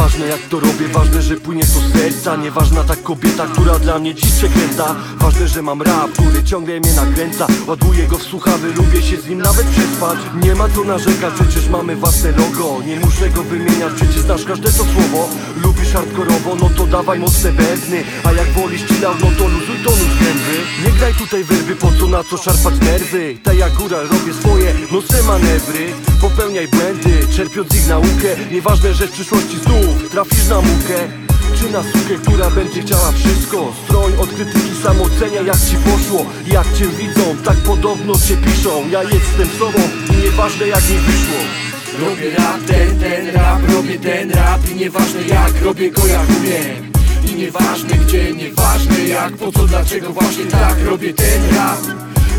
Nieważne jak to robię, ważne, że płynie to serca. Nieważna ta kobieta, która dla mnie dziś przekręca. Ważne, że mam rap, który ciągle mnie nakręca. Ładuję go w słuchawy, lubię się z nim nawet przespać. Nie ma co narzekać, przecież mamy własne logo. Nie muszę go wymieniać, przecież znasz każde to słowo Lubisz hardkorowo, no to dawaj mocne bębny A jak wolisz chillout, no to luzuj tonus gęby. Nie graj tutaj werby, po co na co szarpać nerwy? Ta jak góra, robię swoje nocne manewry. Popełniaj błędy, czerpiąc ich naukę. Nieważne, że w przyszłości znów trafisz na mukę. Czy na sukę, która będzie chciała wszystko? Stroń od krytyki samocenia jak ci poszło. Jak cię widzą, tak podobno cię piszą. Ja jestem sobą i nieważne jak mi wyszło Robię rap, ten, ten rap, robię ten rap I nieważne jak, robię go jak umiem. I nieważne gdzie, nieważne jak, po co, dlaczego Właśnie tak, robię ten rap.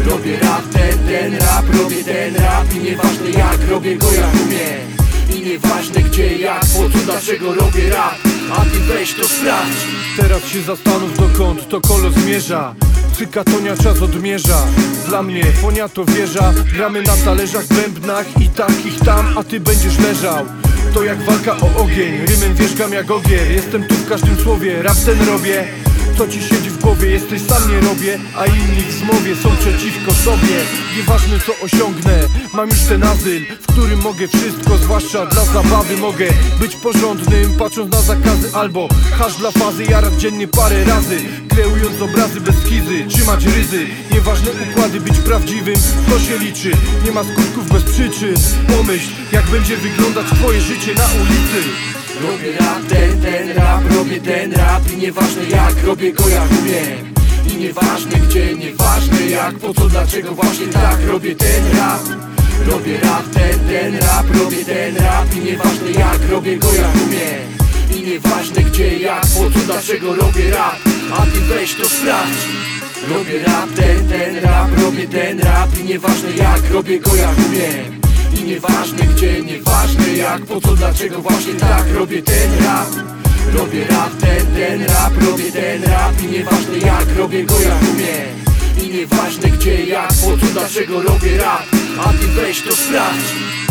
Robię rap, ten, ten rap, robię ten rap I nieważne jak, robię go jak umiem. I nieważne gdzie, jak, po co, dlaczego robię rap. A ty weź to sprawdź. Teraz się zastanów dokąd to kolo zmierza Cyka tonia czas odmierza. Dla mnie fonia to wieża. Gramy na talerzach, bębnach i takich tam A ty będziesz leżał. To jak walka o ogień. Rymem wierzgam jak ogier Jestem tu w każdym słowie. Rap ten robię co ci siedzi w głowie, jesteś sam nie robię A inni w zmowie są przeciwko sobie. Nieważne co osiągnę, mam już ten azyl W którym mogę wszystko, zwłaszcza dla zabawy Mogę być porządnym, patrząc na zakazy Albo hasz dla fazy, jarać dziennie parę razy Kreując obrazy bez skizy, trzymać ryzy. Nieważne układy, być prawdziwym, to się liczy. Nie ma skutków bez przyczyn. Pomyśl, jak będzie wyglądać twoje życie na ulicy Robię rap, ten, ten rap, robię ten rap I nieważne jak, robię go jak umiem. I nieważne gdzie, nieważne jak, po co, dlaczego Właśnie tak, robię ten rap. Robię rap, ten, ten rap, robię ten rap I nieważne jak, robię go jak umiem. I nieważne gdzie, jak, po co, dlaczego robię rap. A ty weź to sprawdź. Robię rap, ten, ten rap, robię ten rap I nieważne jak, robię go jak umiem. I nieważne nieważne jak, po co, dlaczego Właśnie tak robię ten rap? Robię rap, ten, ten rap, robię ten rap I nieważne jak, robię go jak umiem I nieważne gdzie, jak, po co, dlaczego robię rap A ty weź to sprawdź